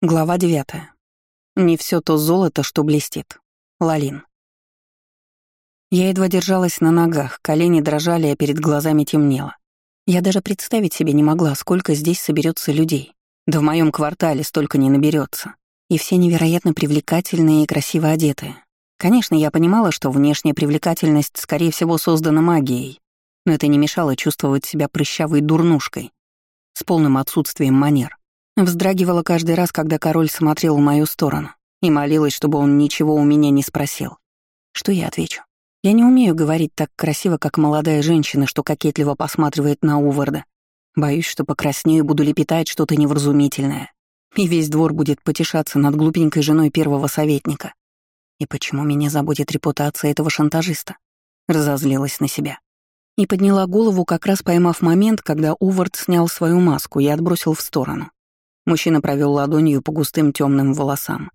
Глава девятая. Не все то золото, что блестит. Лалин. Я едва держалась на ногах, колени дрожали, а перед глазами темнело. Я даже представить себе не могла, сколько здесь соберется людей. Да в моем квартале столько не наберется. И все невероятно привлекательные и красиво одетые. Конечно, я понимала, что внешняя привлекательность, скорее всего, создана магией, но это не мешало чувствовать себя прыщавой дурнушкой, с полным отсутствием манер. Вздрагивала каждый раз, когда король смотрел в мою сторону, и молилась, чтобы он ничего у меня не спросил. Что я отвечу? Я не умею говорить так красиво, как молодая женщина, что кокетливо посматривает на Уварда. Боюсь, что покраснею и буду лепетать что-то невразумительное. И весь двор будет потешаться над глупенькой женой первого советника. И почему меня заботит репутация этого шантажиста? Разозлилась на себя. И подняла голову, как раз поймав момент, когда Увард снял свою маску и отбросил в сторону. Мужчина провел ладонью по густым темным волосам.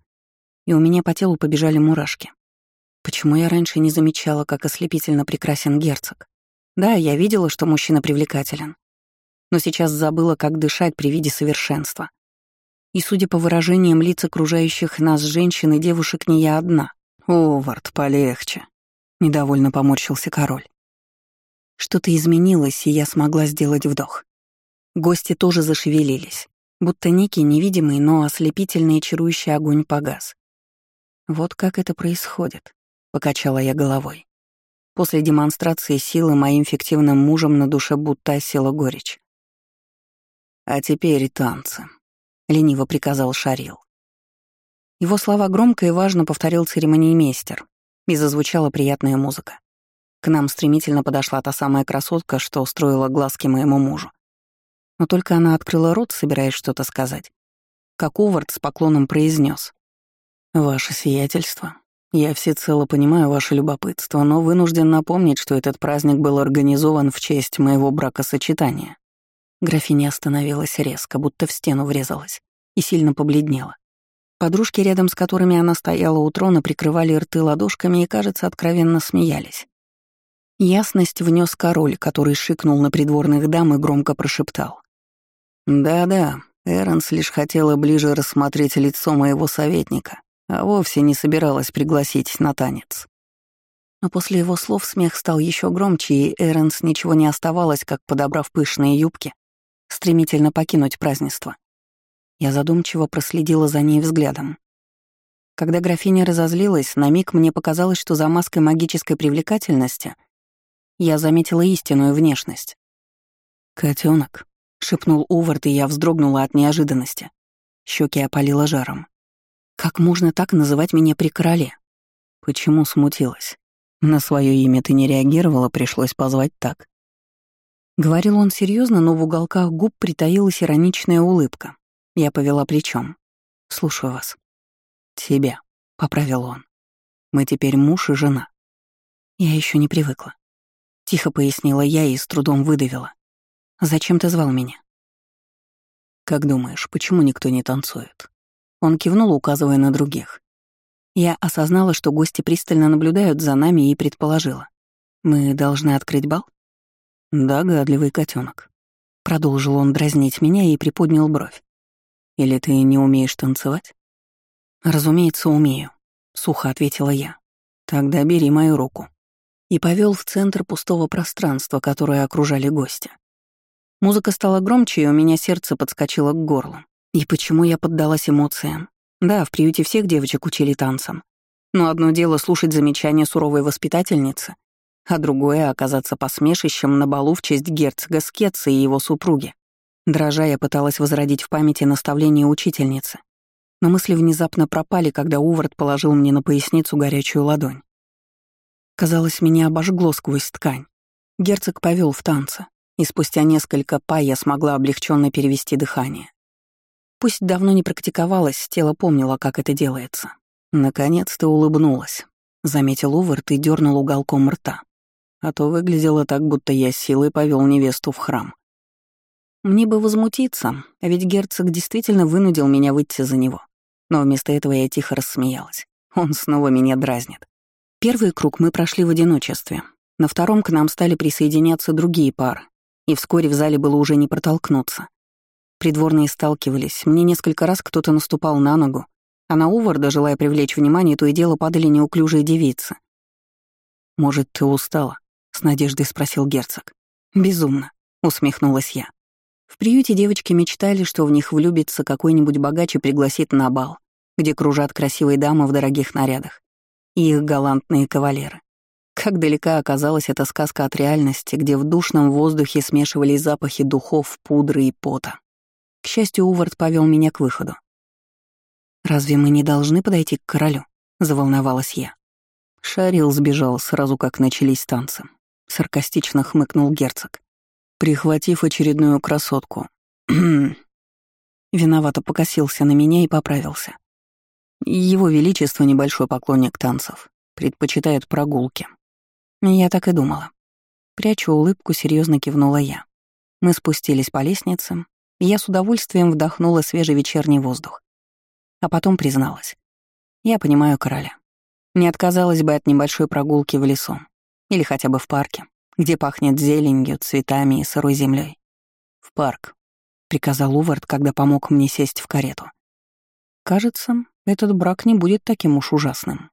И у меня по телу побежали мурашки. Почему я раньше не замечала, как ослепительно прекрасен герцог? Да, я видела, что мужчина привлекателен. Но сейчас забыла, как дышать при виде совершенства. И, судя по выражениям лиц окружающих нас женщин и девушек, не я одна. «Овард, полегче», — недовольно поморщился король. Что-то изменилось, и я смогла сделать вдох. Гости тоже зашевелились будто некий невидимый, но ослепительный и чарующий огонь погас. «Вот как это происходит», — покачала я головой. После демонстрации силы моим фиктивным мужем на душе будто осела горечь. «А теперь танцы», — лениво приказал Шарил. Его слова громко и важно повторил церемониймейстер, и зазвучала приятная музыка. К нам стремительно подошла та самая красотка, что устроила глазки моему мужу. Но только она открыла рот, собираясь что-то сказать. Как Увард с поклоном произнес: «Ваше сиятельство, я всецело понимаю ваше любопытство, но вынужден напомнить, что этот праздник был организован в честь моего бракосочетания». Графиня остановилась резко, будто в стену врезалась, и сильно побледнела. Подружки, рядом с которыми она стояла у трона, прикрывали рты ладошками и, кажется, откровенно смеялись. Ясность внес король, который шикнул на придворных дам и громко прошептал. Да-да, Эрнс лишь хотела ближе рассмотреть лицо моего советника, а вовсе не собиралась пригласить на танец. Но после его слов смех стал еще громче, и Эрнс ничего не оставалось, как, подобрав пышные юбки, стремительно покинуть празднество. Я задумчиво проследила за ней взглядом. Когда графиня разозлилась, на миг мне показалось, что за маской магической привлекательности я заметила истинную внешность. Котенок, шепнул Увард, и я вздрогнула от неожиданности. Щеки опалило жаром. Как можно так называть меня при короле? Почему смутилась? На свое имя ты не реагировала, пришлось позвать так. Говорил он серьезно, но в уголках губ притаилась ироничная улыбка. Я повела плечом. «Слушаю вас». «Тебя», — поправил он. «Мы теперь муж и жена». Я еще не привыкла. Тихо пояснила я и с трудом выдавила. Зачем ты звал меня?» «Как думаешь, почему никто не танцует?» Он кивнул, указывая на других. Я осознала, что гости пристально наблюдают за нами и предположила. «Мы должны открыть бал?» «Да, гадливый котенок. Продолжил он дразнить меня и приподнял бровь. «Или ты не умеешь танцевать?» «Разумеется, умею», — сухо ответила я. «Тогда бери мою руку». И повел в центр пустого пространства, которое окружали гости. Музыка стала громче, и у меня сердце подскочило к горлу. И почему я поддалась эмоциям? Да, в приюте всех девочек учили танцам. Но одно дело слушать замечания суровой воспитательницы, а другое — оказаться посмешищем на балу в честь герцога Скетца и его супруги. Дрожа, я пыталась возродить в памяти наставление учительницы. Но мысли внезапно пропали, когда Увард положил мне на поясницу горячую ладонь. Казалось, меня обожгло сквозь ткань. Герцог повел в танце и спустя несколько па я смогла облегченно перевести дыхание. Пусть давно не практиковалась, тело помнило, как это делается. Наконец-то улыбнулась, заметил Увард и дернул уголком рта. А то выглядело так, будто я силой повел невесту в храм. Мне бы возмутиться, ведь герцог действительно вынудил меня выйти за него. Но вместо этого я тихо рассмеялась. Он снова меня дразнит. Первый круг мы прошли в одиночестве. На втором к нам стали присоединяться другие пары, и вскоре в зале было уже не протолкнуться. Придворные сталкивались, мне несколько раз кто-то наступал на ногу, а на Уварда, желая привлечь внимание, то и дело падали неуклюжие девицы. «Может, ты устала?» — с надеждой спросил герцог. «Безумно», — усмехнулась я. В приюте девочки мечтали, что в них влюбится какой-нибудь богач и пригласит на бал, где кружат красивые дамы в дорогих нарядах и их галантные кавалеры. Как далека оказалась эта сказка от реальности, где в душном воздухе смешивались запахи духов, пудры и пота. К счастью, Увард повел меня к выходу. «Разве мы не должны подойти к королю?» — заволновалась я. Шарил сбежал сразу, как начались танцы. Саркастично хмыкнул герцог, прихватив очередную красотку. Виновато покосился на меня и поправился. Его Величество небольшой поклонник танцев, предпочитает прогулки. Я так и думала. Прячу улыбку, серьезно кивнула я. Мы спустились по лестнице, и я с удовольствием вдохнула свежий вечерний воздух. А потом призналась. Я понимаю короля. Не отказалась бы от небольшой прогулки в лесу. Или хотя бы в парке, где пахнет зеленью, цветами и сырой землей. «В парк», — приказал Увард, когда помог мне сесть в карету. Кажется, этот брак не будет таким уж ужасным.